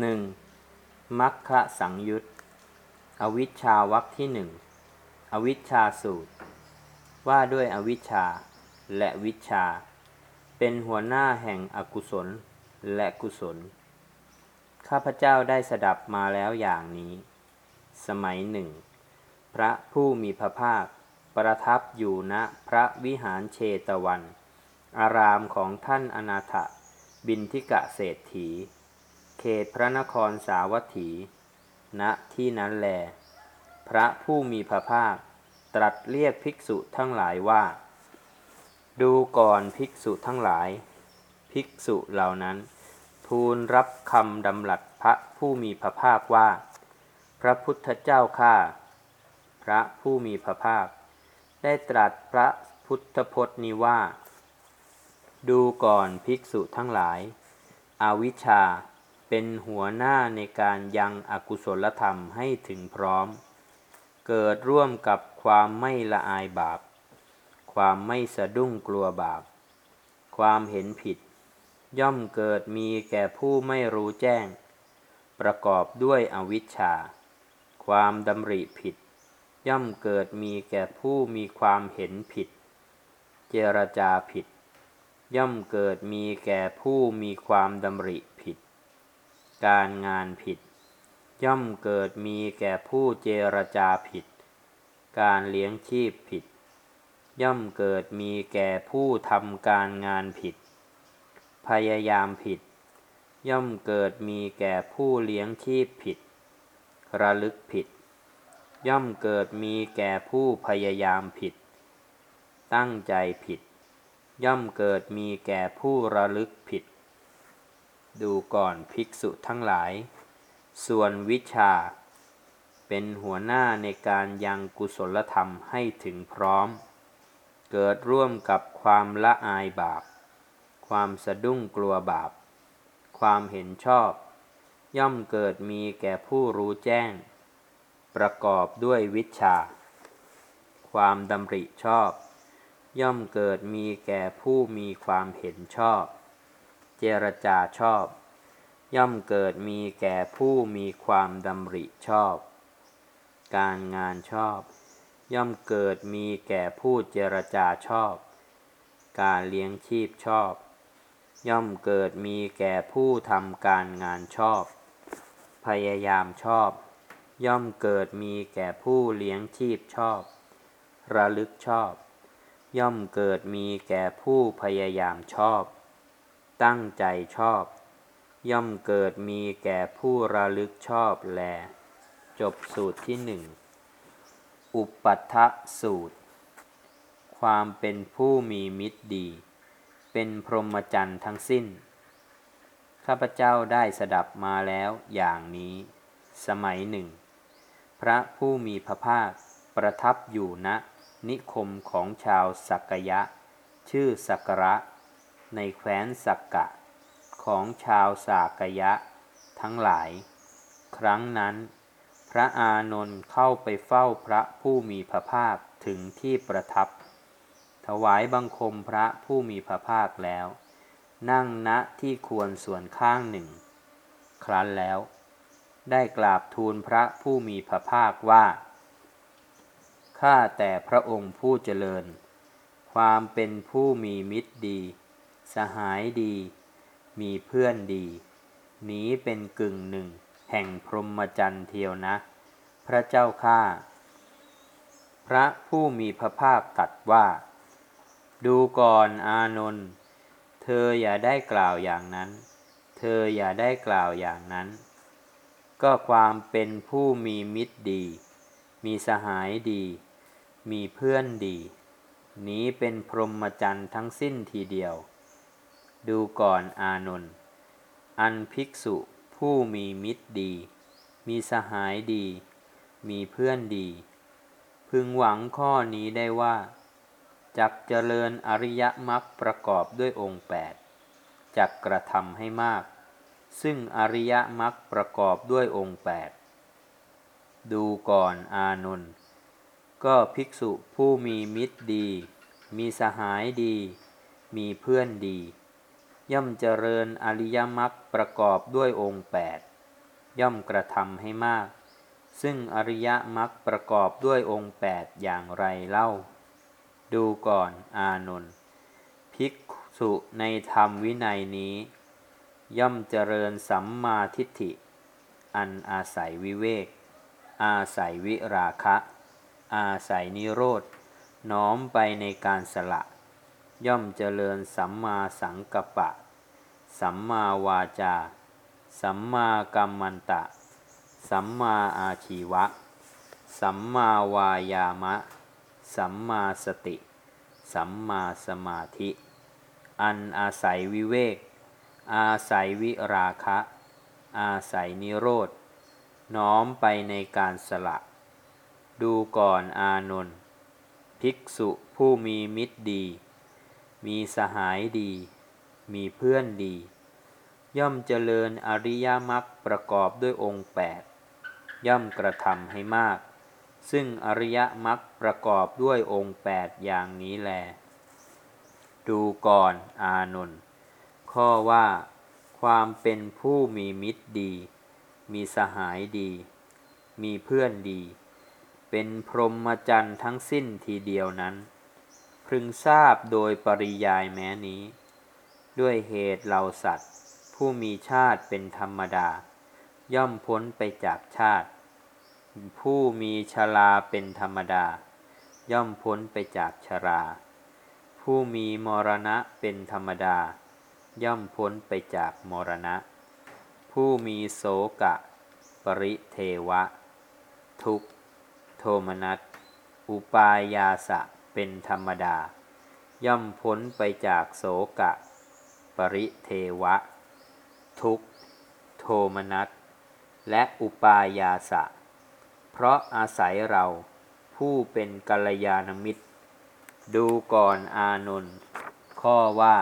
หนึ่งมัคคะสังยุตอวิชชาวักที่หนึ่งอวิชชาสูตร ว่าด้วยอวิชชาและวิชชา เป็นหัวหน้าแห่งอกุศลและกุศล ข้าพเจ้าได้สดับมาแล้วอย่างนี้ สมัยหนึ่ง พระผู้มีพระภาคประทับอยู่ณพระวิหารเชตวัน อารามของท่านอนาถบินทิกะเศรษฐี เขตพระนครสาวัตถี ณ ที่นั้นแล พระผู้มีพระภาค ตรัสเรียกภิกษุทั้งหลายว่า ดูก่อนภิกษุทั้งหลาย ภิกษุเหล่านั้น ทูลรับคำดำรัสพระผู้มีพระภาคว่า พระพุทธเจ้าข้า พระผู้มีพระภาค ได้ตรัสพระพุทธพจน์นี้ว่า ดูก่อนภิกษุทั้งหลายอาวิชชา เป็นหัวหน้าในการยังอกุศลธรรมให้ถึงพร้อม เกิดร่วมกับความไม่ละอายบาป ความไม่สะดุ้งกลัวบาป ความเห็นผิด ย่อมเกิดมีแก่ผู้ไม่รู้แจ้ง ประกอบด้วยอวิชชา ความดำริผิด ย่อมเกิดมีแก่ผู้มีความเห็นผิด เจรจาผิด ย่อมเกิดมีแก่ผู้มีความดำริ การงานผิด ย่อมเกิดมีแก่ผู้เจรจาผิด การเลี้ยงชีพผิด ย่อมเกิดมีแก่ผู้ทำการงานผิด พยายามผิด ย่อมเกิดมีแก่ผู้เลี้ยงชีพผิด ระลึกผิด ย่อมเกิดมีแก่ผู้พยายามผิด ตั้งใจผิด ย่อมเกิดมีแก่ผู้ระลึกผิด ดูก่อนภิกษุทั้งหลาย ส่วนวิชา เป็นหัวหน้าในการยังกุศลธรรมให้ถึงพร้อม เกิดร่วมกับความละอายบาป ความสะดุ้งกลัวบาป ความเห็นชอบ ย่อมเกิดมีแก่ผู้รู้แจ้ง ประกอบด้วยวิชา ความดำริชอบ ย่อมเกิดมีแก่ผู้มีความเห็นชอบ เจรจาชอบ ย่อมเกิดมีแก่ผู้มีความดำริชอบ การงานชอบ ย่อมเกิดมีแก่ผู้เจรจาชอบ การเลี้ยงชีพชอบ ย่อมเกิดมีแก่ผู้ทำการงานชอบ พยายามชอบ ย่อมเกิดมีแก่ผู้เลี้ยงชีพชอบ ระลึกชอบ ย่อมเกิดมีแก่ผู้พยายามชอบ ตั้งใจชอบ ย่อมเกิดมีแก่ผู้ระลึกชอบแล จบสูตรที่หนึ่งอุปัฏฐสูตร ความเป็นผู้มีมิตรดี เป็นพรหมจรรย์ทั้งสิ้น ข้าพเจ้าได้สดับมาแล้วอย่างนี้ สมัยหนึ่ง พระผู้มีพระภาคประทับอยู่ณนิคมของชาวสักยะ ชื่อสักระ ในแคว้นสักกะ ของชาวสากยะ ทั้งหลาย ครั้งนั้น พระอานนท์เข้าไปเฝ้าพระผู้มีพระภาคถึงที่ประทับ ถวายบังคมพระผู้มีพระภาคแล้ว นั่งณที่ควรส่วนข้างหนึ่ง ครั้นแล้ว ได้กราบทูลพระผู้มีพระภาคว่าข้าแต่พระองค์ผู้เจริญ ความเป็นผู้มีมิตรดี สหายดี มีเพื่อนดี นี้เป็นกึ่งหนึ่ง แห่งพรหมจรรย์เทียวนะ พระเจ้าข้าพระผู้มีพระภาคตรัสว่า ดูก่อนอานนท์เธออย่าได้กล่าวอย่างนั้น เธออย่าได้กล่าวอย่างนั้น ก็ความเป็นผู้มีมิตรดี มีสหายดี มีเพื่อนดี นี้เป็นพรหมจรรย์ทั้งสิ้นทีเดียว ดูก่อนอานนท์ อันภิกษุผู้มีมิตรดี มีสหายดี มีเพื่อนดี พึงหวังข้อนี้ได้ว่าจักเจริญอริยมรรคประกอบด้วยองค์แปดจักกระทำให้มาก ซึ่งอริยมรรคประกอบด้วยองค์แปดดูก่อนอานนท์ก็ภิกษุผู้มีมิตรดี มีสหายดี มีเพื่อนดี ย่อมเจริญอริยมรรคประกอบด้วยองค์แปดย่อมกระทำให้มาก ซึ่งอริยมรรคประกอบด้วยองค์แปดอย่างไรเล่า ดูก่อนอานนท์ภิกษุในธรรมวินัยนี้ ย่อมเจริญสัมมาทิฏฐิ อันอาศัยวิเวก อาศัยวิราคะ อาศัยนิโรธน้อมไปในการสละ ย่อมเจริญสัมมาสังกัปปะ สัมมาวาจา สัมมากัมมันตะ สัมมาอาชีวะ สัมมาวายามะ สัมมาสติ สัมมาสมาธิ อันอาศัยวิเวก อาศัยวิราคะ อาศัยนิโรธ น้อมไปในการสละ ดูก่อนอานนท์ภิกษุผู้มีมิตรดี มีสหายดี มีเพื่อนดี ย่อมเจริญอริยมรรคประกอบด้วยองค์แปดย่อมกระทำให้มาก ซึ่งอริยมรรคประกอบด้วยองค์แปดอย่างนี้แล ดูก่อนอานนท์ข้อว่า ความเป็นผู้มีมิตรดี มีสหายดี มีเพื่อนดี เป็นพรหมจรรย์ทั้งสิ้นทีเดียวนั้น พึงทราบโดยปริยายแม้นี้ ด้วยเหตุเราสัตว์ ผู้มีชาติเป็นธรรมดา ย่อมพ้นไปจากชาติ ผู้มีชราเป็นธรรมดา ย่อมพ้นไปจากชรา ผู้มีมรณะเป็นธรรมดา ย่อมพ้นไปจากมรณะ ผู้มีโสกะ ปริเทวะ ทุกโทมนัสอุปายาสะเป็นธรรมดา ย่อมพ้นไปจากโสกะ ปริเทวะ ทุกโทมนัสและอุปายาสะ เพราะอาศัยเราผู้เป็นกัลยาณมิตร ดูก่อนอานนท์ข้อว่า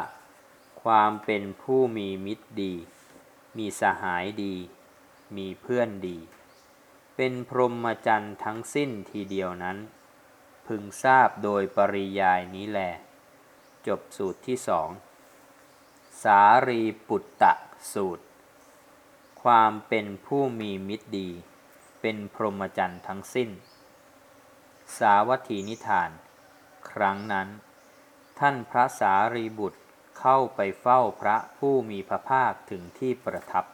ความเป็นผู้มีมิตรดี มีสหายดี มีเพื่อนดี เป็นพรหมจรรย์ทั้งสิ้นทีเดียวนั้น พึงทราบโดยปริยายนี้แล จบสูตรที่สอง สารีปุตตะสูตร ความเป็นผู้มีมิตรดี เป็นพรหมจรรย์ทั้งสิ้น สาวัตถีนิทาน ครั้งนั้น ท่านพระสารีบุตรเข้าไปเฝ้าพระผู้มีพระภาคถึงที่ประทับ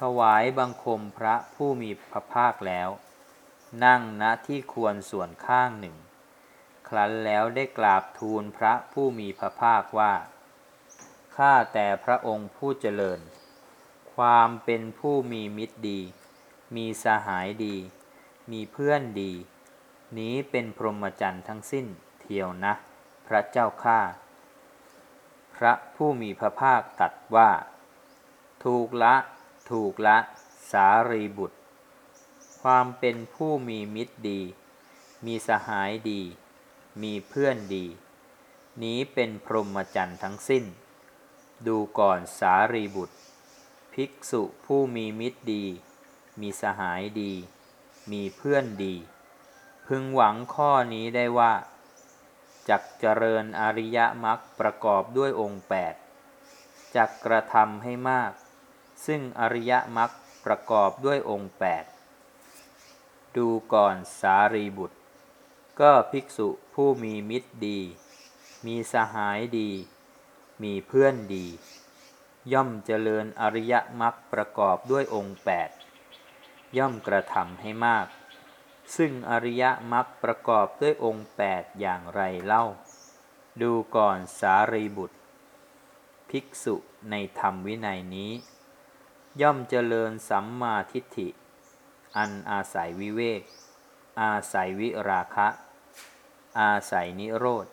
ถวายบังคมพระผู้มีพระภาคแล้ว นั่งณที่ควรส่วนข้างหนึ่ง ครั้นแล้วได้กราบทูลพระผู้มีพระภาคว่า ข้าแต่พระองค์ผู้เจริญ ความเป็นผู้มีมิตรดี มีสหายดี มีเพื่อนดี นี้เป็นพรหมจรรย์ทั้งสิ้นเทียวนะ พระเจ้าข้าพระผู้มีพระภาคตรัสว่า ถูกละ ถูกละ สารีบุตร ความเป็นผู้มีมิตรดี มีสหายดี มีเพื่อนดี นี้เป็นพรหมจรรย์ทั้งสิ้น ดูก่อนสารีบุตร ภิกษุผู้มีมิตรดี มีสหายดี มีเพื่อนดี พึงหวังข้อนี้ได้ว่าจักเจริญอริยมรรคประกอบด้วยองค์แปดจักกระทำให้มาก ซึ่งอริยมรรคประกอบด้วยองค์แปดดูก่อนสารีบุตร ก็ภิกษุผู้มีมิตรดี มีสหายดี มีเพื่อนดี ย่อมเจริญอริยมรรคประกอบด้วยองค์แปดย่อมกระทำให้มาก ซึ่งอริยมรรคประกอบด้วยองค์แปดอย่างไรเล่า ดูก่อนสารีบุตร ภิกษุในธรรมวินัยนี้ ย่อมเจริญสัมมาทิฏฐิ อันอาศัยวิเวก อาศัยวิราคะ อาศัยนิโรธ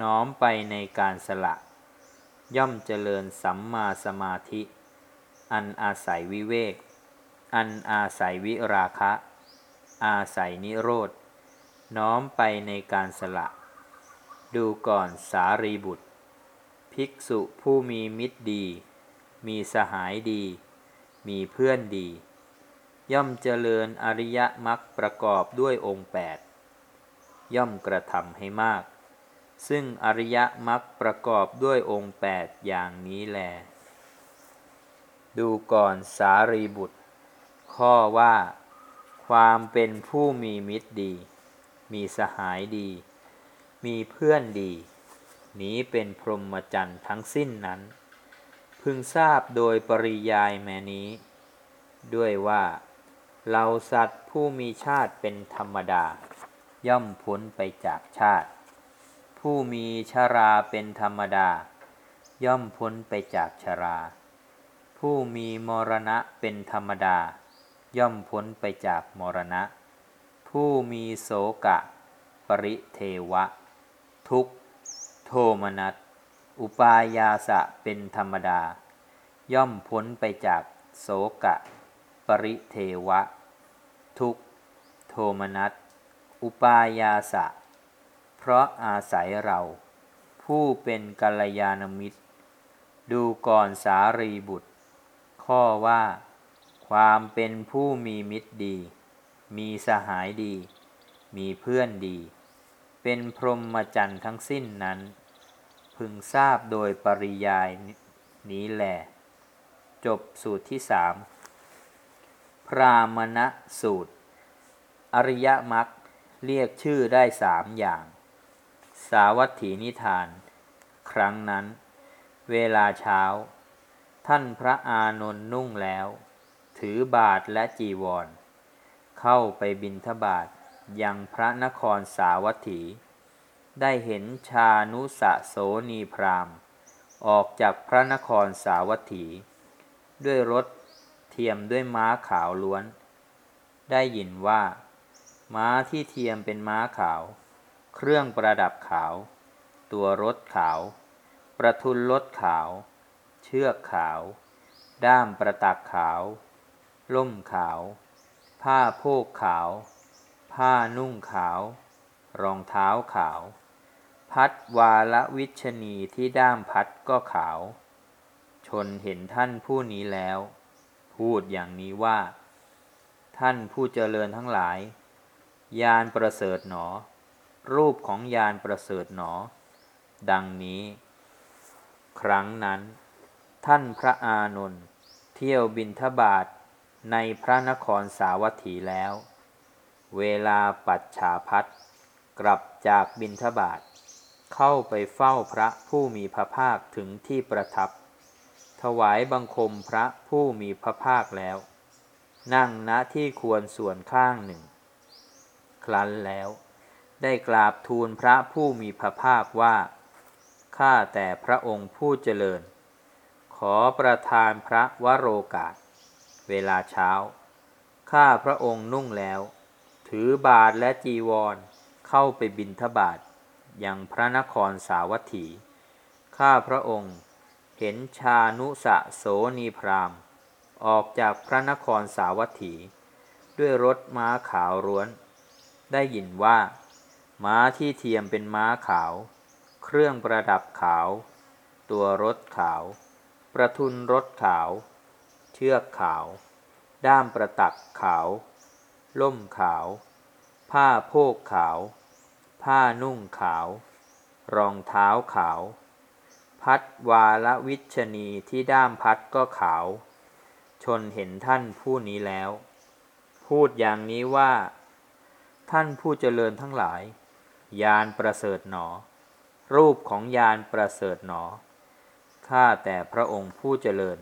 น้อมไปในการสละ ย่อมเจริญสัมมาสมาธิ อันอาศัยวิเวก อันอาศัยวิราคะ อาศัยนิโรธ น้อมไปในการสละ ดูก่อนสารีบุตร ภิกษุผู้มีมิตรดี มีสหายดี มีเพื่อนดี ย่อมเจริญอริยมรรคประกอบด้วยองค์แปดย่อมกระทำให้มาก ซึ่งอริยมรรคประกอบด้วยองค์แปดอย่างนี้แล ดูก่อนสารีบุตร ข้อว่า ความเป็นผู้มีมิตรดี มีสหายดี มีเพื่อนดี นี้เป็นพรหมจรรย์ทั้งสิ้นนั้น พึงทราบโดยปริยายแม้นี้ ด้วยว่าเราสัตว์ผู้มีชาติเป็นธรรมดา ย่อมพ้นไปจากชาติ ผู้มีชราเป็นธรรมดา ย่อมพ้นไปจากชรา ผู้มีมรณะเป็นธรรมดา ย่อมพ้นไปจากมรณะ ผู้มีโสกะ ปริเทวะ ทุกโทมนัสอุปายาสะเป็นธรรมดา ย่อมพ้นไปจากโสกะ ปริเทวะ ทุกโทมนัสอุปายาสะ เพราะอาศัยเรา ผู้เป็นกัลยาณมิตร ดูก่อนสารีบุตร ข้อว่า ความเป็นผู้มีมิตรดี มีสหายดี มีเพื่อนดี เป็นพรหมจรรย์ทั้งสิ้นนั้น พึงทราบโดยปริยายนี้แหลจบสูตรที่สามพรามณสูตร อริยมรรคเรียกชื่อได้สามอย่าง สาวัตถีนิทาน ครั้งนั้น เวลาเช้า ท่านพระอานนท์นุ่งแล้ว ถือบาทและจีวร เข้าไปบิณฑบาตยังพระนครสาวัตถี ได้เห็นชานุสะโสนีพรามออกจากพระนครสาวัตถี ด้วยรถเทียมด้วยม้าขาวล้วน ได้ยินว่า ม้าที่เทียมเป็นม้าขาว เครื่องประดับขาว ตัวรถขาว ประทุนรถขาว เชือกขาว ด้ามประตักขาว ล่มขาว ผ้าโพกขาว ผ้านุ่งขาว รองเท้าขาว พัดวาลวิชนีที่ด้ามพัดก็ขาว ชนเห็นท่านผู้นี้แล้ว พูดอย่างนี้ว่า ท่านผู้เจริญทั้งหลาย ยานประเสริฐหนอ รูปของยานประเสริฐหนอ ดังนี้ ครั้งนั้น ท่านพระอานนท์เที่ยวบินทบาทในพระนครสาวัตถีแล้ว เวลาปัจฉาพัดกลับจากบินทบาท เข้าไปเฝ้าพระผู้มีพระภาคถึงที่ประทับ ถวายบังคมพระผู้มีพระภาคแล้ว นั่งณที่ควรส่วนข้างหนึ่ง ครั้นแล้ว ได้กราบทูลพระผู้มีพระภาคว่า ข้าแต่พระองค์ผู้เจริญ ขอประทานพระวโรกาส เวลาเช้า ข้าพระองค์นุ่งแล้ว ถือบาทและจีวรเข้าไปบินทบาทยังพระนครสาวัตถี ข้าพระองค์เห็นชานุสะโสนีพรามออกจากพระนครสาวัตถี ด้วยรถม้าขาวร้วน ได้ยินว่า ม้าที่เทียมเป็นม้าขาว เครื่องประดับขาว ตัวรถขาว ประทุนรถขาว เชือกขาว ด้ามประตักขาว ล่มขาว ผ้าโพกขาว ผ้านุ่งขาว รองเท้าขาว พัดวาลวิชนีที่ด้ามพัดก็ขาว ชนเห็นท่านผู้นี้แล้ว พูดอย่างนี้ว่า ท่านผู้เจริญทั้งหลาย ยานประเสริฐหนอ รูปของยานประเสริฐหนอ ข้าแต่พระองค์ผู้เจริญ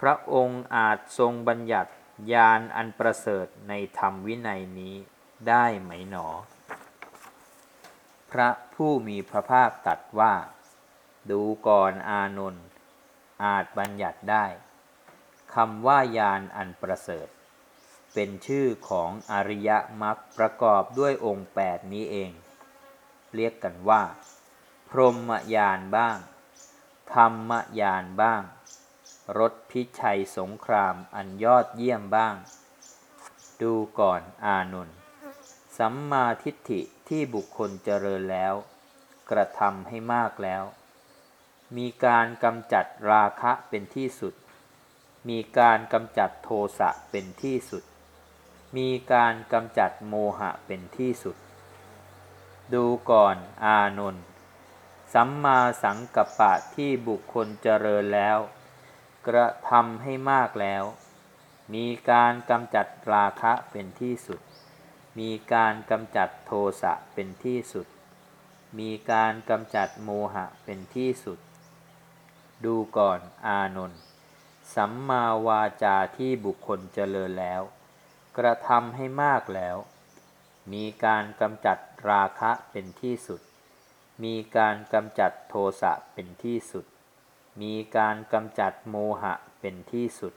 พระองค์อาจทรงบัญญัติยานอันประเสริฐในธรรมวินัยนี้ได้ไหมหนอ พระผู้มีพระภาคตรัสว่า ดูก่อนอานนท์อาจบัญญัติได้คำว่ายานอันประเสริฐ เป็นชื่อของอริยมรรคประกอบด้วยองค์แปดนี้เอง เรียกกันว่า พรหมยานบ้าง ธรรมยานบ้าง รถพิชัยสงครามอันยอดเยี่ยมบ้าง ดูก่อนอานนท์สัมมาทิฏฐิที่บุคคลเจริญแล้ว กระทำให้มากแล้ว มีการกำจัดราคะเป็นที่สุด มีการกำจัดโทสะเป็นที่สุด มีการกำจัดโมหะเป็นที่สุด ดูก่อนอานนท์สัมมาสังกัปปะที่บุคคลเจริญแล้ว กระทำให้มากแล้ว มีการกำจัดราคะเป็นที่สุด มีการกำจัดโทสะเป็นที่สุด มีการกำจัดโมหะเป็นที่สุด ดูก่อนอานนท์สัมมาวาจาที่บุคคลเจริญแล้ว กระทำให้มากแล้ว มีการกำจัดราคะเป็นที่สุด มีการกำจัดโทสะเป็นที่สุด มีการกำจัดโมหะเป็นที่สุด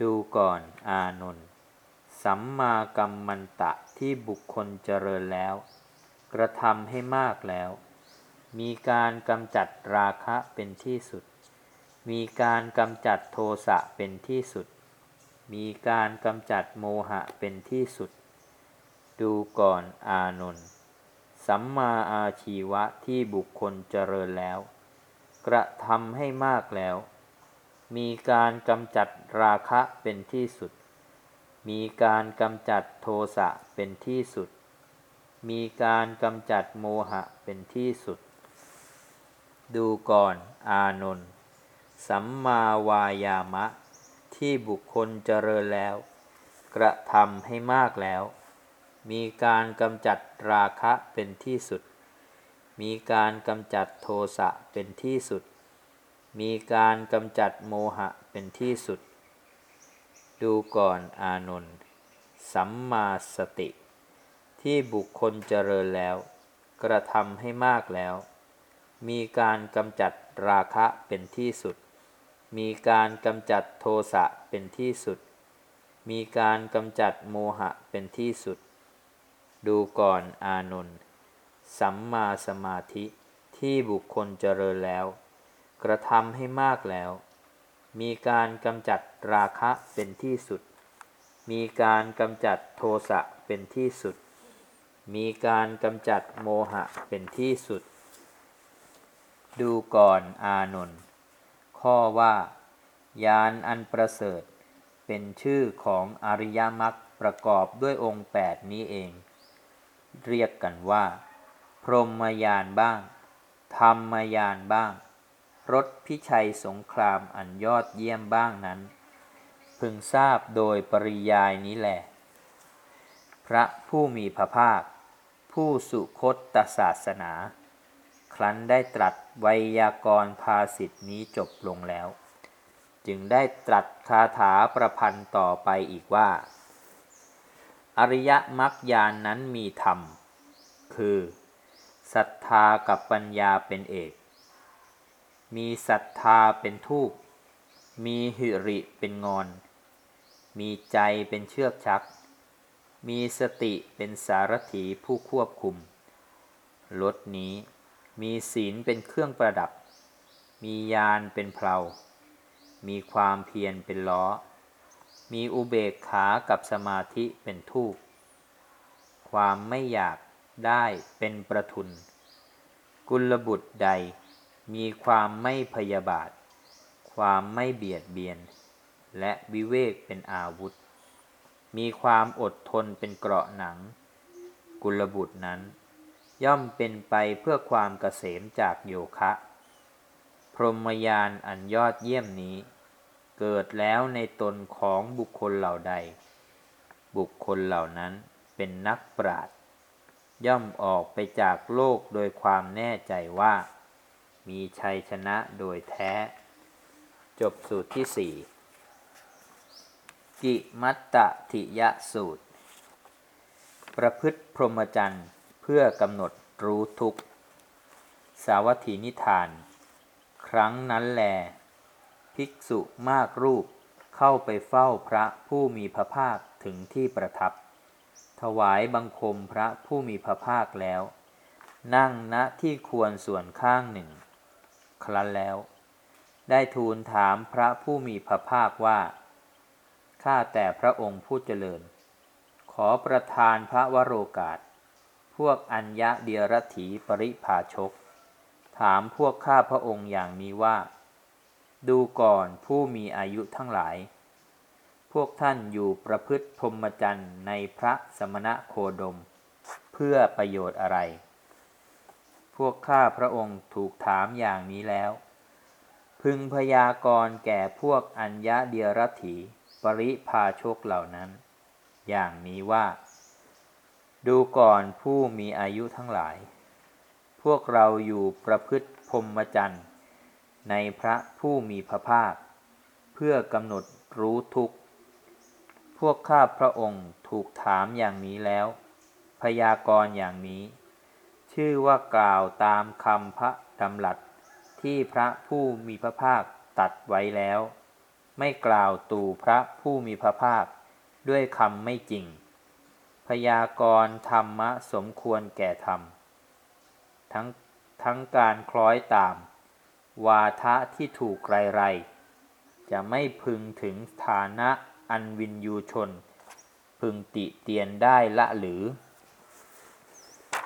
ดูก่อนอานนท์สัมมากัมมันตะที่บุคคลเจริญแล้ว กระทำให้มากแล้ว มีการกำจัดราคะเป็นที่สุด มีการกำจัดโทสะเป็นที่สุด มีการกำจัดโมหะเป็นที่สุด ดูก่อนอานนท์สัมมาอาชีวะที่บุคคลเจริญแล้ว กระทำให้มากแล้ว มีการกำจัดราคะเป็นที่สุด มีการกำจัดโทสะเป็นที่สุด มีการกำจัดโมหะเป็นที่สุด ดูก่อนอานนท์สัมมาวายามะ ที่บุคคลเจริญแล้ว กระทำให้มากแล้ว มีการกำจัดราคะเป็นที่สุด มีการกำจัดโทสะเป็นที่สุด มีการกำจัดโมหะเป็นที่สุด ดูก่อนอานนท์สัมมาสติ ที่บุคคลเจริญแล้ว กระทำให้มากแล้ว มีการกำจัดราคะเป็นที่สุด มีการกำจัดโทสะเป็นที่สุด มีการกำจัดโมหะเป็นที่สุด ดูก่อนอานนท์สัมมาสมาธิที่บุคคลเจริญแล้ว กระทำให้มากแล้ว มีการกำจัดราคะเป็นที่สุด มีการกำจัดโทสะเป็นที่สุด มีการกำจัดโมหะเป็นที่สุด ดูก่อนอานนท์ข้อว่ายานอันประเสริฐ เป็นชื่อของอริยมรรคประกอบด้วยองค์ 8 นี้เอง เรียกกันว่า พรหมยานบ้าง ธรรมยานบ้าง รถพิชัยสงครามอันยอดเยี่ยมบ้างนั้น พึงทราบโดยปริยายนี้แหละ พระผู้มีพระภาค ผู้สุคตตศาสนา ครั้นได้ตรัสไวยากรณ์ภาสิทธินี้จบลงแล้ว จึงได้ตรัสคาถาประพันธ์ต่อไปอีกว่า อริยมรรคยานนั้นมีธรรม คือศรัทธากับปัญญาเป็นเอก มีศรัทธาเป็นทูปมีหิริเป็นงอน มีใจเป็นเชือกชัก มีสติเป็นสารถีผู้ควบคุมรถนี้มีศีลเป็นเครื่องประดับ มียานเป็นเพลา มีความเพียรเป็นล้อ มีอุเบกขากับสมาธิเป็นทูปความไม่อยากได้เป็นประทุน กุลบุตรใด มีความไม่พยาบาท ความไม่เบียดเบียน และวิเวกเป็นอาวุธ มีความอดทนเป็นเกราะหนัง กุลบุตรนั้น ย่อมเป็นไปเพื่อความเกษมจากโยคะ พรหมยานอันยอดเยี่ยมนี้ เกิดแล้วในตนของบุคคลเหล่าใด บุคคลเหล่านั้นเป็นนักปราชญ์ย่อมออกไปจากโลกโดยความแน่ใจว่า มีชัยชนะโดยแท้ จบสูตรที่สี่กิมัตตทิยสูตร ประพฤติพรหมจรรย์เพื่อกำหนดรู้ทุกสาวัตถีนิทาน ครั้งนั้นแล ภิกษุมากรูป เข้าไปเฝ้าพระผู้มีพระภาคถึงที่ประทับ ถวายบังคมพระผู้มีพระภาคแล้ว นั่งณที่ควรส่วนข้างหนึ่ง ครั้นแล้ว ได้ทูลถามพระผู้มีพระภาคว่า ข้าแต่พระองค์ผู้เจริญ ขอประทานพระวโรกาส พวกอัญญะเดียรถีปริภาชก ถามพวกข้าพระองค์อย่างนี้ว่า ดูก่อนผู้มีอายุทั้งหลาย พวกท่านอยู่ประพฤติพรหมจรรย์ในพระสมณะโคดม เพื่อประโยชน์อะไร พวกข้าพระองค์ถูกถามอย่างนี้แล้ว พึงพยากรณ์แก่พวกอัญญะเดียรถี ปริพาโชกเหล่านั้น อย่างนี้ว่า ดูก่อนผู้มีอายุทั้งหลาย พวกเราอยู่ประพฤติพรหมจรรย์ ในพระผู้มีพระภาค เพื่อกำหนดรู้ทุกข์ พวกข้าพระองค์ถูกถามอย่างนี้แล้ว พยากรณ์อย่างนี้ ชื่อว่ากล่าวตามคำพระดำรัสที่พระผู้มีพระภาคตัดไว้แล้ว ไม่กล่าวตู่พระผู้มีพระภาคด้วยคำไม่จริง พยากรณ์ธรรมะสมควรแก่ธรรม ทั้งทั้งการคล้อยตาม วาทะที่ถูกไรไรจะไม่พึงถึงฐานะอันวินยูชน พึงติเตียนได้ละหรือ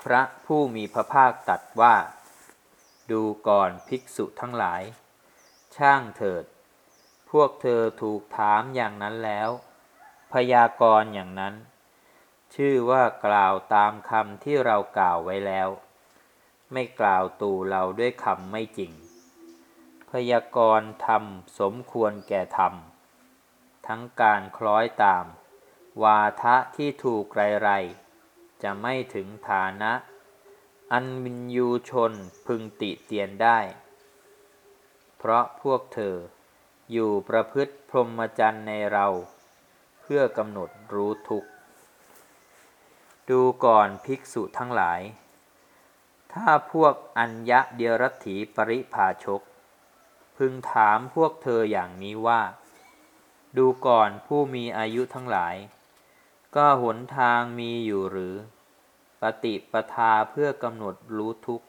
พระผู้มีพระภาคตัดว่า ดูก่อนภิกษุทั้งหลาย ช่างเถิด พวกเธอถูกถามอย่างนั้นแล้ว พยากรณ์อย่างนั้น ชื่อว่ากล่าวตามคำที่เรากล่าวไว้แล้ว ไม่กล่าวตู่เราด้วยคำไม่จริง พยากรณ์ธรรมสมควรแก่ธรรม ทั้งการคล้อยตาม วาทะที่ถูกไรไรจะไม่ถึงฐานะ อันวินยูชนพึงติเตียนได้ เพราะพวกเธออยู่ประพฤติพรหมจรรย์ในเรา เพื่อกำหนดรู้ทุกข์ ดูก่อนภิกษุทั้งหลาย ถ้าพวกอัญญะเดียรถีปริภาชก พึงถามพวกเธออย่างนี้ว่า ดูก่อนผู้มีอายุทั้งหลาย ก็หนทางมีอยู่หรือ ปฏิปทาเพื่อกำหนดรู้ทุก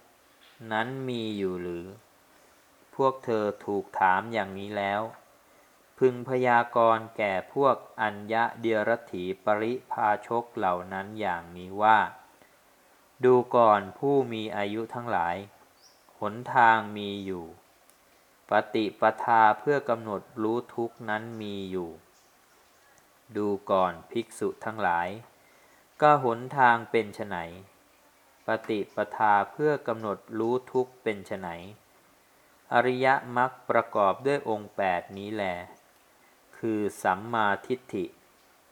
นั้นมีอยู่หรือ พวกเธอถูกถามอย่างนี้แล้ว พึงพยากรณ์แก่พวกอัญญะเดียรถีปริภาชกเหล่านั้นอย่างนี้ว่า ดูก่อนผู้มีอายุทั้งหลาย หนทางมีอยู่ ปฏิปทาเพื่อกำหนดรู้ทุกนั้นมีอยู่ ดูก่อนภิกษุทั้งหลาย ก็หนทางเป็นไฉนปฏิปทาเพื่อกำหนดรู้ทุกเป็นไฉนอริยมรรคประกอบด้วยองค์แปดนี้แล คือสัมมาทิฏฐิ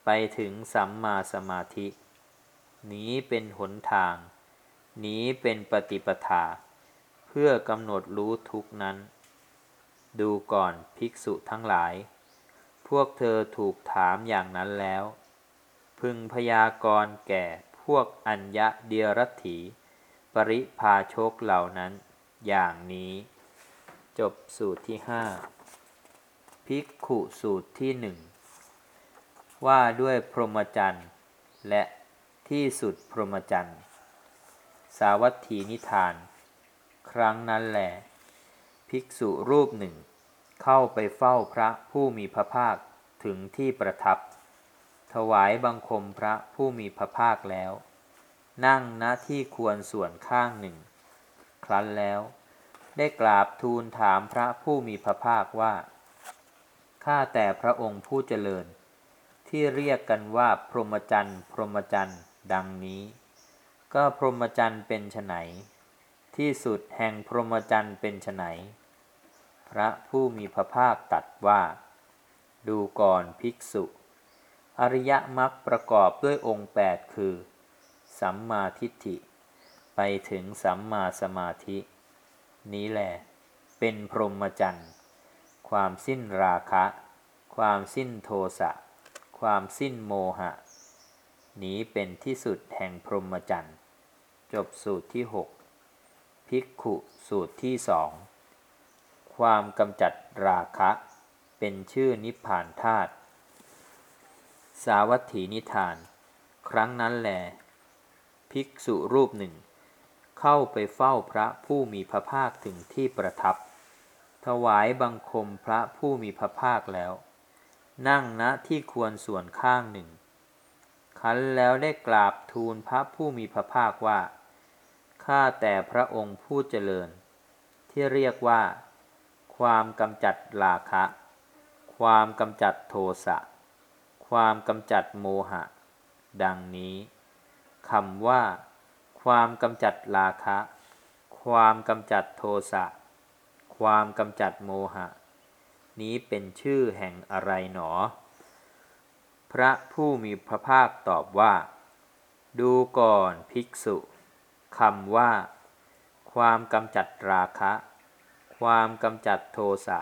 ไปถึงสัมมาสมาธิ นี้เป็นหนทาง นี้เป็นปฏิปทา เพื่อกำหนดรู้ทุกนั้น ดูก่อนภิกษุทั้งหลาย พวกเธอถูกถามอย่างนั้นแล้ว พึงพยากรณ์แก่พวกอัญญะเดียรถี ปริภาชกเหล่านั้น อย่างนี้ จบสูตรที่ห้าภิกขุสูตรที่หนึ่งว่าด้วยพรหมจรรย์ และที่สุดพรหมจรรย์ สาวัตถีนิทาน ครั้งนั้นแหละ ภิกษุรูปหนึ่ง เข้าไปเฝ้าพระผู้มีพระภาคถึงที่ประทับ ถวายบังคมพระผู้มีพระภาคแล้ว นั่งณที่ควรส่วนข้างหนึ่ง ครั้นแล้ว ได้กราบทูลถามพระผู้มีพระภาคว่า ข้าแต่พระองค์ผู้เจริญ ที่เรียกกันว่าพรหมจรรย์พรหมจรรย์ดังนี้ ก็พรหมจรรย์เป็นไฉนที่สุดแห่งพรหมจรรย์เป็นไฉน พระผู้มีพระภาคตรัสว่า ดูก่อนภิกษุ อริยมรรคประกอบด้วยองค์แปดคือ สัมมาทิฏฐิ ไปถึงสัมมาสมาธิ นี้แหละเป็นพรหมจรรย์ ความสิ้นราคะ ความสิ้นโทสะ ความสิ้นโมหะ นี้เป็นที่สุดแห่งพรหมจรรย์ จบสูตรที่ 6 ภิกขุสูตรที่สอง ความกำจัดราคะ เป็นชื่อนิพพานธาตุสาวัตถีนิทาน ครั้งนั้นแล ภิกษุรูปหนึ่ง เข้าไปเฝ้าพระผู้มีพระภาคถึงที่ประทับ ถวายบังคมพระผู้มีพระภาคแล้ว นั่งณที่ควรส่วนข้างหนึ่งคันแล้วได้กราบทูลพระผู้มีพระภาคว่า ข้าแต่พระองค์ผู้เจริญ ที่เรียกว่า ความกำจัดราคะ ความกำจัดโทสะ ความกำจัดโมหะ ดังนี้คำว่า ความกำจัดราคะ ความกำจัดโทสะ ความกำจัดโมหะ นี้เป็นชื่อแห่งอะไรหนอ พระผู้มีพระภาคตอบว่า ดูก่อนภิกษุคำว่า ความกำจัดราคะ ความกำจัดโทสะ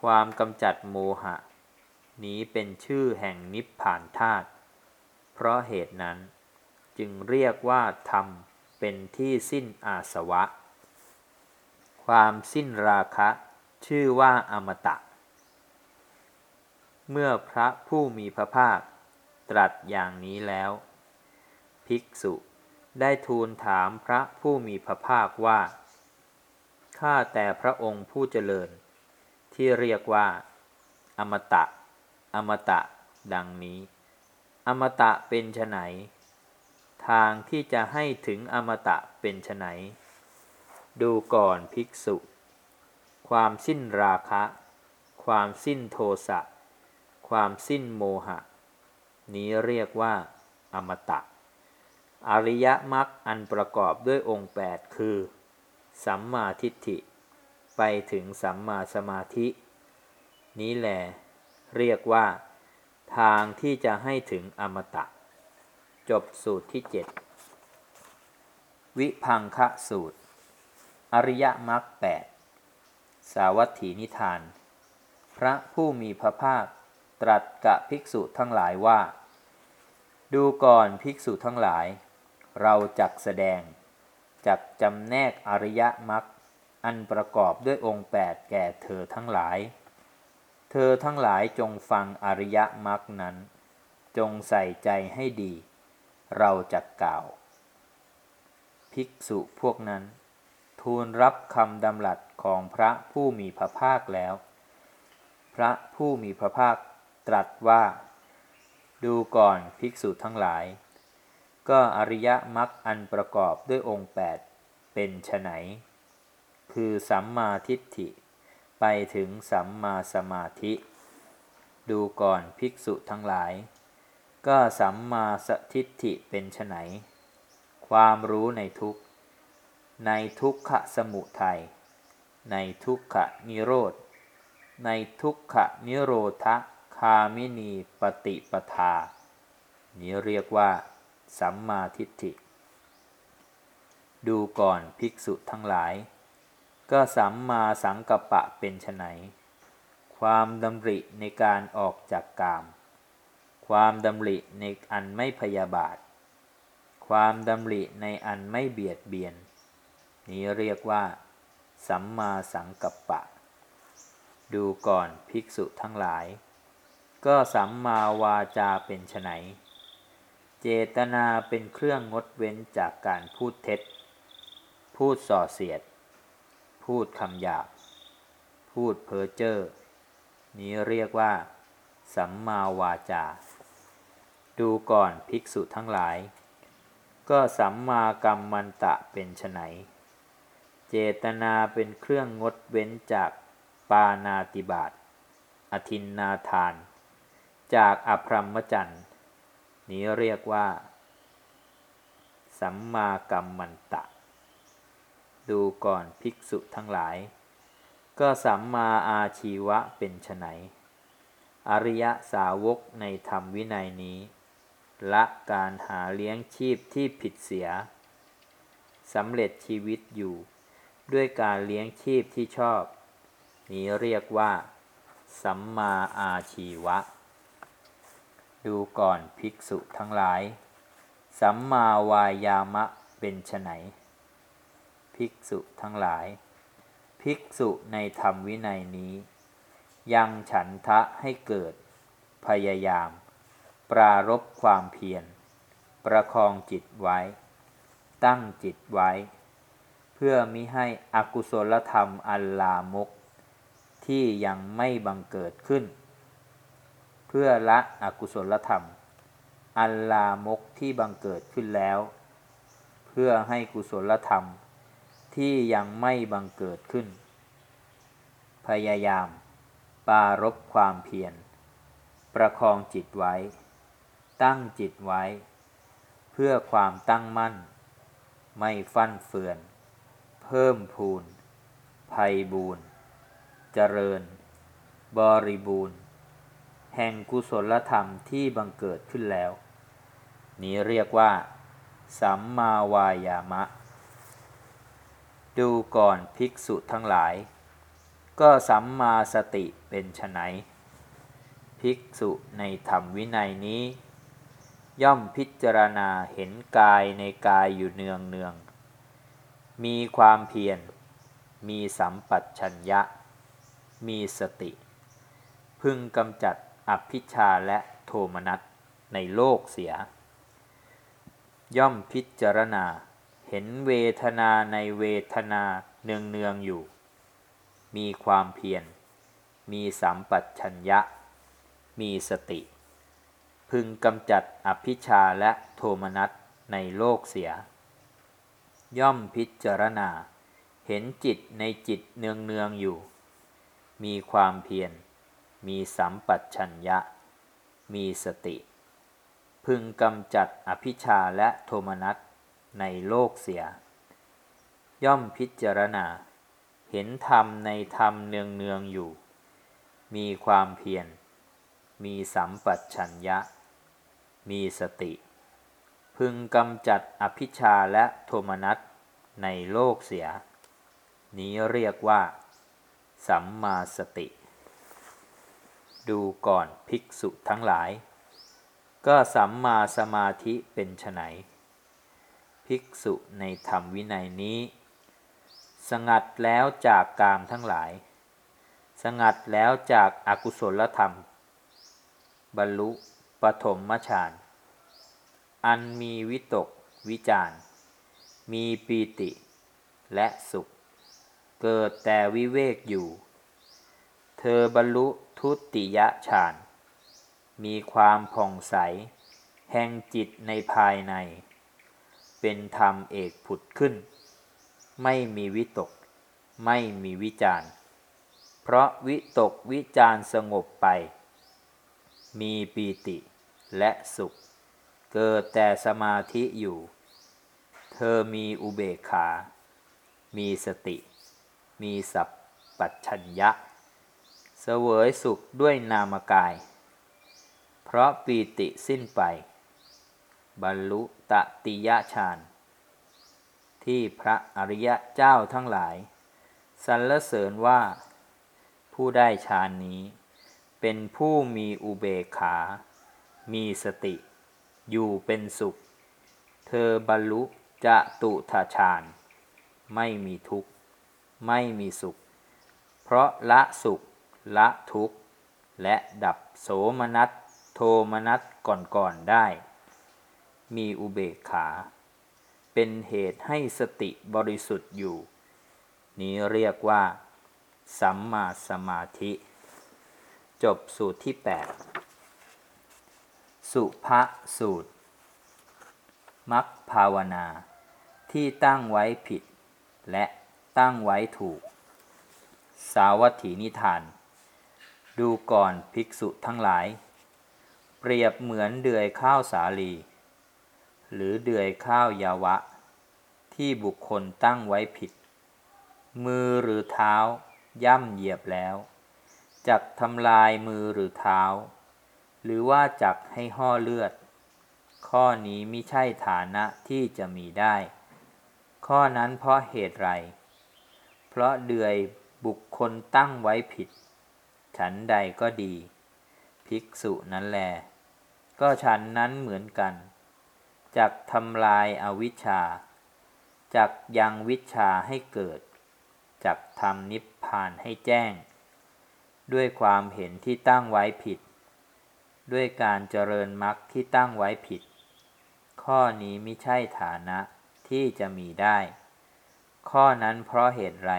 ความกำจัดโมหะ นี้เป็นชื่อแห่งนิพพานธาตุ เพราะเหตุนั้นจึงเรียกว่าธรรมเป็นที่สิ้นอาสวะ ความสิ้นราคะ ชื่อว่าอมตะ เมื่อพระผู้มีพระภาคตรัสอย่างนี้แล้ว ภิกษุได้ทูลถามพระผู้มีพระภาคว่า ข้าแต่พระองค์ผู้เจริญ ที่เรียกว่า อมตะ อมตะ ดังนี้ อมตะเป็นไฉนทางที่จะให้ถึงอมตะเป็นไฉนดูก่อนภิกษุ ความสิ้นราคะ ความสิ้นโทสะ ความสิ้นโมหะ นี้เรียกว่า อมตะ อริยมรรคอันประกอบด้วยองค์ 8 คือ สัมมาทิฏฐิ ไปถึงสัมมาสมาธิ นี้แหลเรียกว่า ทางที่จะให้ถึงอมตะ จบสูตรที่ 7 วิพังคะสูตร อริยมรรคแปดสาวัตถีนิทาน พระผู้มีพระภาคตรัสกับภิกษุทั้งหลายว่า ดูก่อนภิกษุทั้งหลาย เราจักแสดง จักจำแนกอริยมรรคอันประกอบด้วยองค์แปดแก่เธอทั้งหลาย เธอทั้งหลายจงฟังอริยมรรคนั้น จงใส่ใจให้ดี เราจักกล่าว ภิกษุพวกนั้น ทูลรับคำดำรัสของพระผู้มีพระภาคแล้ว พระผู้มีพระภาคตรัสว่า ดูก่อนภิกษุทั้งหลาย ก็อริยมรรคอันประกอบด้วยองค์ 8 เป็นไฉนคือสัมมาทิฏฐิ ไปถึงสัมมาสมาธิ ดูก่อนภิกษุทั้งหลาย ก็สัมมาสทิฏฐิเป็นไฉนความรู้ในทุกขในทุกขสมุทัย ในทุกขนิโรธ ในทุกขนิโรธคามินีปฏิปทา นี้เรียกว่า สัมมาทิฏฐิ ดูก่อนภิกษุทั้งหลาย ก็สัมมาสังกัปปะเป็นไนความดำริในการออกจากกาม ความดำริในอันไม่พยาบาท ความดำริในอันไม่เบียดเบียน นี้เรียกว่า สัมมาสังกัปปะ ดูก่อนภิกษุทั้งหลาย ก็สัมมาวาจาเป็นไน เจตนาเป็นเครื่องงดเว้นจากการพูดเท็จ พูดส่อเสียด พูดคำหยาบ พูดเพ้อเจ้อ นี้เรียกว่า สัมมาวาจา ดูก่อนภิกษุทั้งหลาย ก็สัมมากรรมมันตะเป็นไฉนเจตนาเป็นเครื่องงดเว้นจากปานาติบาตอทินนาทาน จากอภรรมจันทร์ นี้เรียกว่า สัมมากัมมันตะ ดูก่อนภิกษุทั้งหลาย ก็สัมมาอาชีวะเป็นไฉนอริยสาวกในธรรมวินัยนี้ ละการหาเลี้ยงชีพที่ผิดเสียสำเร็จชีวิตอยู่ ด้วยการเลี้ยงชีพที่ชอบ นี้เรียกว่า สัมมาอาชีวะ ดูก่อนภิกษุทั้งหลาย สัมมาวายามะเป็นไฉนภิกษุทั้งหลาย ภิกษุในธรรมวินัยนี้ ยังฉันทะให้เกิด พยายาม ปรารบความเพียร ประคองจิตไว้ ตั้งจิตไว้ เพื่อมิให้อกุศลธรรมอันลามก ที่ยังไม่บังเกิดขึ้น เพื่อละอกุศลธรรม อันลามกที่บังเกิดขึ้นแล้ว เพื่อให้กุศลธรรม ที่ยังไม่บังเกิดขึ้น พยายาม ปารบความเพียร ประคองจิตไว้ ตั้งจิตไว้ เพื่อความตั้งมั่น ไม่ฟั่นเฟือน เพิ่มพูนภัยบูนเจริญ บริบูรณ์ แห่งกุศลธรรมที่บังเกิดขึ้นแล้ว นี้เรียกว่า สัมมาวายามะ ดูก่อนภิกษุทั้งหลาย ก็สัมมาสติเป็นไฉนภิกษุในธรรมวินัยนี้ ย่อมพิจารณาเห็นกายในกายอยู่เนืองเนือง มีความเพียร มีสัมปัชัญญะ มีสติ พึงกำจัด อภิชาและโทมนัสในโลกเสีย ย่อมพิจารณาเห็นเวทนาในเวทนาเนืองเนืองอยู่ มีความเพียร มีสัมปัชัญญะ มีสติ พึงกำจัดอภิชาและโทมนัสในโลกเสีย ย่อมพิจารณา เห็นจิตในจิตเนืองเนืองอยู่ มีความเพียร มีสัมปัชัญญะ มีสติ พึงกำจัดอภิชาและโทมนัสในโลกเสีย ย่อมพิจารณา เห็นธรรมในธรรมเนืองเนืองอยู่ มีความเพียร มีสัมปัชัญญะ มีสติ พึงกำจัดอภิชาและโทมนัสในโลกเสีย นี้เรียกว่า สัมมาสติ ดูก่อนภิกษุทั้งหลาย ก็สัมมาสมาธิเป็นไฉนภิกษุในธรรมวินัยนี้ สงัดแล้วจากกามทั้งหลาย สงัดแล้วจากอากุศลธรรม บรรลุปฐมมฌานอันมีวิตกวิจารมีปีติและสุข เกิดแต่วิเวกอยู่ เธอบรรลุ ทุติยฌาน มีความผ่องใส แห่งจิตในภายใน เป็นธรรมเอกผุดขึ้น ไม่มีวิตก ไม่มีวิจารเพราะวิตกวิจารสงบไป มีปีติและสุข เกิดแต่สมาธิอยู่ เธอมีอุเบกขา มีสติ มีสัพปัญญะ เสวยสุขด้วยนามกาย เพราะปีติสิ้นไป บรรลุตติยะฌานที่พระอริยะเจ้าทั้งหลายสรรเสริญว่า ผู้ได้ฌานนี้ เป็นผู้มีอุเบกขา มีสติ อยู่เป็นสุข เธอบรรลุจะตุทาฌานไม่มีทุกข์ ไม่มีสุข เพราะละสุข ละทุกข์ และดับโสมนัสโทมนัสก่อนๆได้ มีอุเบกขา เป็นเหตุให้สติบริสุทธิ์อยู่ นี้เรียกว่า สัมมาสมาธิ จบสูตรที่ 8 สุภะสูตร มักภาวนาที่ตั้งไว้ผิดและตั้งไว้ถูก สาวัตถีนิทาน ดูก่อนภิกษุทั้งหลาย เปรียบเหมือนเดือยข้าวสาลี หรือเดือยข้าวยาวะ ที่บุคคลตั้งไว้ผิด มือหรือเท้า ย่ำเหยียบแล้ว จักทำลายมือหรือเท้า หรือว่าจักให้ห่อเลือด ข้อนี้ไม่ใช่ฐานะที่จะมีได้ ข้อนั้นเพราะเหตุไร เพราะเดือยบุคคลตั้งไว้ผิด ฉันใดก็ดี ภิกษุนั้นแล ก็ฉันนั้นเหมือนกัน จักทำลายอาวิชชา จักยังวิชาให้เกิด จักทำนิพพานให้แจ้ง ด้วยความเห็นที่ตั้งไว้ผิด ด้วยการเจริญมรรคที่ตั้งไว้ผิด ข้อนี้ไม่ใช่ฐานะที่จะมีได้ ข้อนั้นเพราะเหตุไร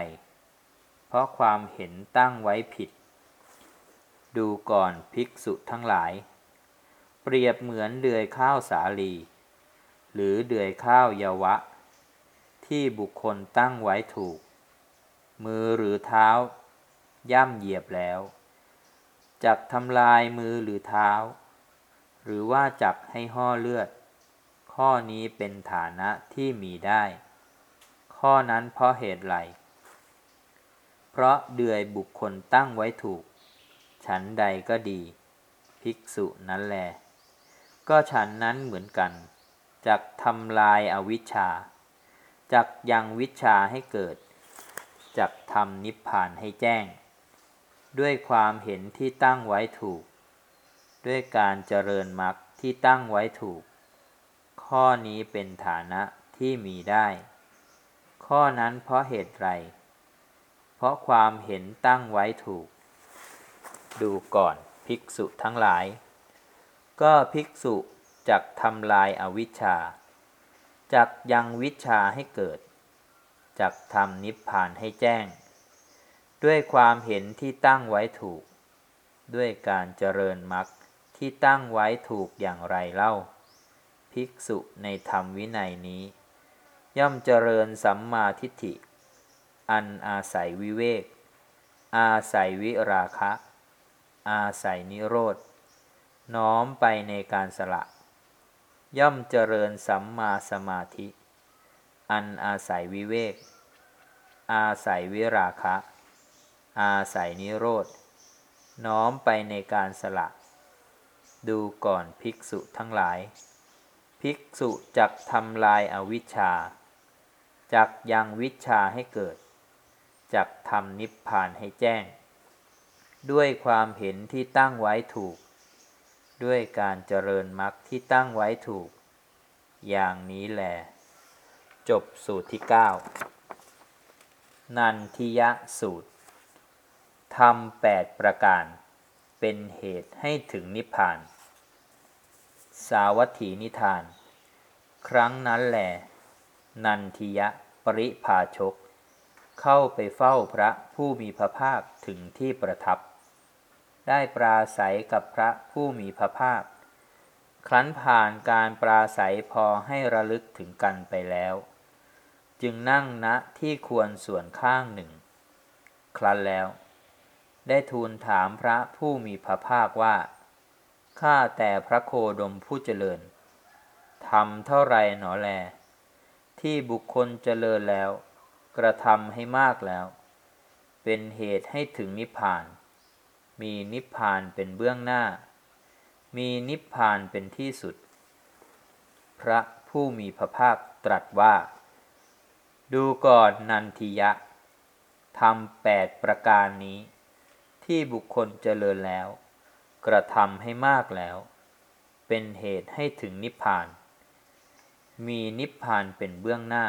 เพราะความเห็นตั้งไว้ผิด ดูก่อนภิกษุทั้งหลาย เปรียบเหมือนเดือยข้าวสาลี หรือเดือยข้าวยาวะ ที่บุคคลตั้งไว้ถูก มือหรือเท้า ย่ำเหยียบแล้วจักทำลายมือหรือเท้า หรือว่าจักให้ห่อเลือด ข้อนี้เป็นฐานะที่มีได้ ข้อนั้นเพราะเหตุไรเพราะเดือยบุคคลตั้งไว้ถูก ฉันใดก็ดี ภิกษุนั้นแล ก็ฉันนั้นเหมือนกันจักทำลายอาวิชชาจักยังวิชาให้เกิดจักทำนิพพานให้แจ้ง ด้วยความเห็นที่ตั้งไว้ถูก ด้วยการเจริญมรรคที่ตั้งไว้ถูก ข้อนี้เป็นฐานะที่มีได้ ข้อนั้นเพราะเหตุไร เพราะความเห็นตั้งไว้ถูก ดูก่อนภิกษุทั้งหลาย ก็ภิกษุจักทำลายอาวิชชาจักยังวิชาให้เกิดจักทำนิพพานให้แจ้ง ด้วยความเห็นที่ตั้งไว้ถูก ด้วยการเจริญมรรคที่ตั้งไว้ถูกอย่างไรเล่า ภิกษุในธรรมวินัยนี้ ย่อมเจริญสัมมาทิฏฐิ อันอาศัยวิเวก อาศัยวิราคะ อาศัยนิโรธ น้อมไปในการสละ ย่อมเจริญสัมมาสมาธิ อันอาศัยวิเวก อาศัยวิราคะ อาศัยนิโรธ น้อมไปในการสละ ดูก่อนภิกษุทั้งหลาย ภิกษุจักทำลายอาวิชชาจักยังวิชาให้เกิดจักทำนิพพานให้แจ้ง ด้วยความเห็นที่ตั้งไว้ถูก ด้วยการเจริญมรรคที่ตั้งไว้ถูก อย่างนี้แหลจบสูตรที่ 9 นันทิยะสูตรทำแปดประการ เป็นเหตุให้ถึงนิพพาน สาวัตถีนิทาน ครั้งนั้นแหลนันทิยะปริภาชก เข้าไปเฝ้าพระผู้มีพระภาคถึงที่ประทับ ได้ปราศัยกับพระผู้มีพระภาค ครั้นผ่านการปราศัยพอให้ระลึกถึงกันไปแล้ว จึงนั่งณที่ควรส่วนข้างหนึ่ง ครั้นแล้ว ได้ทูลถามพระผู้มีพระภาคว่า ข้าแต่พระโคดมผู้เจริญทำเท่าไรหนอแล ที่บุคคลเจริญแล้ว กระทำให้มากแล้ว เป็นเหตุให้ถึงนิพพาน มีนิพพานเป็นเบื้องหน้า มีนิพพานเป็นที่สุด พระผู้มีพระภาคตรัสว่า ดูก่อนนันทิยะทำแปดประการนี้ ที่บุคคลเจริญแล้ว กระทำให้มากแล้ว เป็นเหตุให้ถึงนิพพาน มีนิพพานเป็นเบื้องหน้า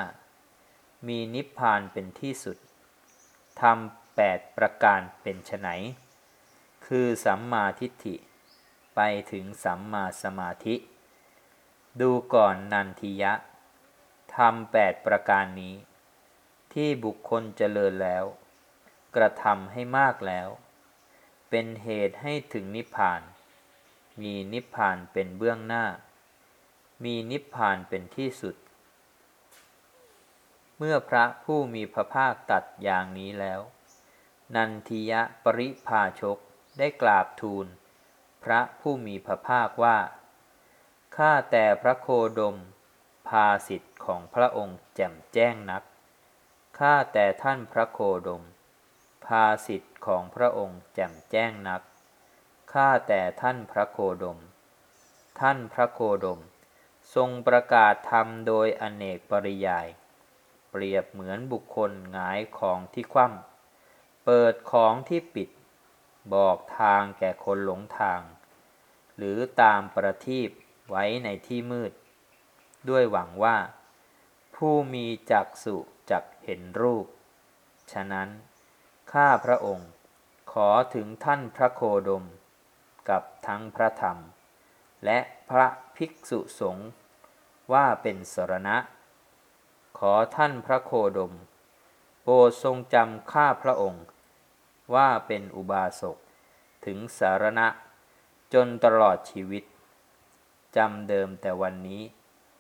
มีนิพพานเป็นที่สุดทำแปดประการเป็นไฉน คือสัมมาทิฏฐิ ไปถึงสัมมาสมาธิ ดูก่อนนันทิยะทำแปดประการนี้ ที่บุคคลเจริญแล้ว กระทำให้มากแล้ว เป็นเหตุให้ถึงนิพพาน มีนิพพานเป็นเบื้องหน้า มีนิพพานเป็นที่สุด เมื่อพระผู้มีพระภาคตัดอย่างนี้แล้ว นันทิยะปริภาชก ได้กราบทูล พระผู้มีพระภาคว่า ข้าแต่พระโคดม ภาสิทธิ์ของพระองค์แจ่มแจ้งนัก ข้าแต่ท่านพระโคดม ภาสิทธิ์ของพระองค์แจ่มแจ้งนัก ข้าแต่ท่านพระโคดม ท่านพระโคดม ทรงประกาศธรรมโดยอเนกปริยาย เปรียบเหมือนบุคคลหงายของที่คว่ำเปิดของที่ปิด บอกทางแก่คนหลงทาง หรือตามประทีปไว้ในที่มืด ด้วยหวังว่า ผู้มีจักสุจักเห็นรูป ฉะนั้น ข้าพระองค์ขอถึงท่านพระโคดม กับทั้งพระธรรม และพระภิกษุสงฆ์ว่าเป็นสรณะ ขอท่านพระโคดม โปรดทรงจำข้าพระองค์ ว่าเป็นอุบาสก ถึงสารณะ จนตลอดชีวิตจำเดิมแต่วันนี้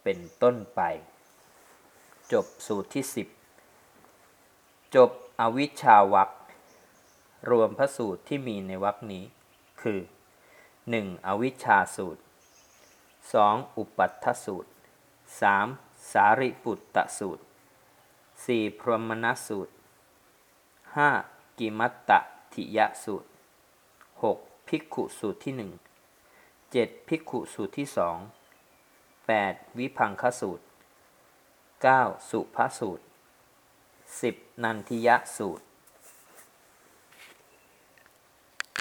เป็นต้นไป จบสูตรที่สิบจบอวิชชาวักรวมพระสูตรที่มีในวักนี้ คือ 1. อวิชชาสูตร 2. อุปัฏฐสูตร 3. สาริปุตตสูตร 4. พรหมณสูตร 5. กิมัตตทิยสูตร 6. ภิกขุสูตรที่หนึ่ง 7. ภิกขุสูตรที่สอง 8. วิพังคสูตร 9. สุภสูตร 10. นันทิยสูตร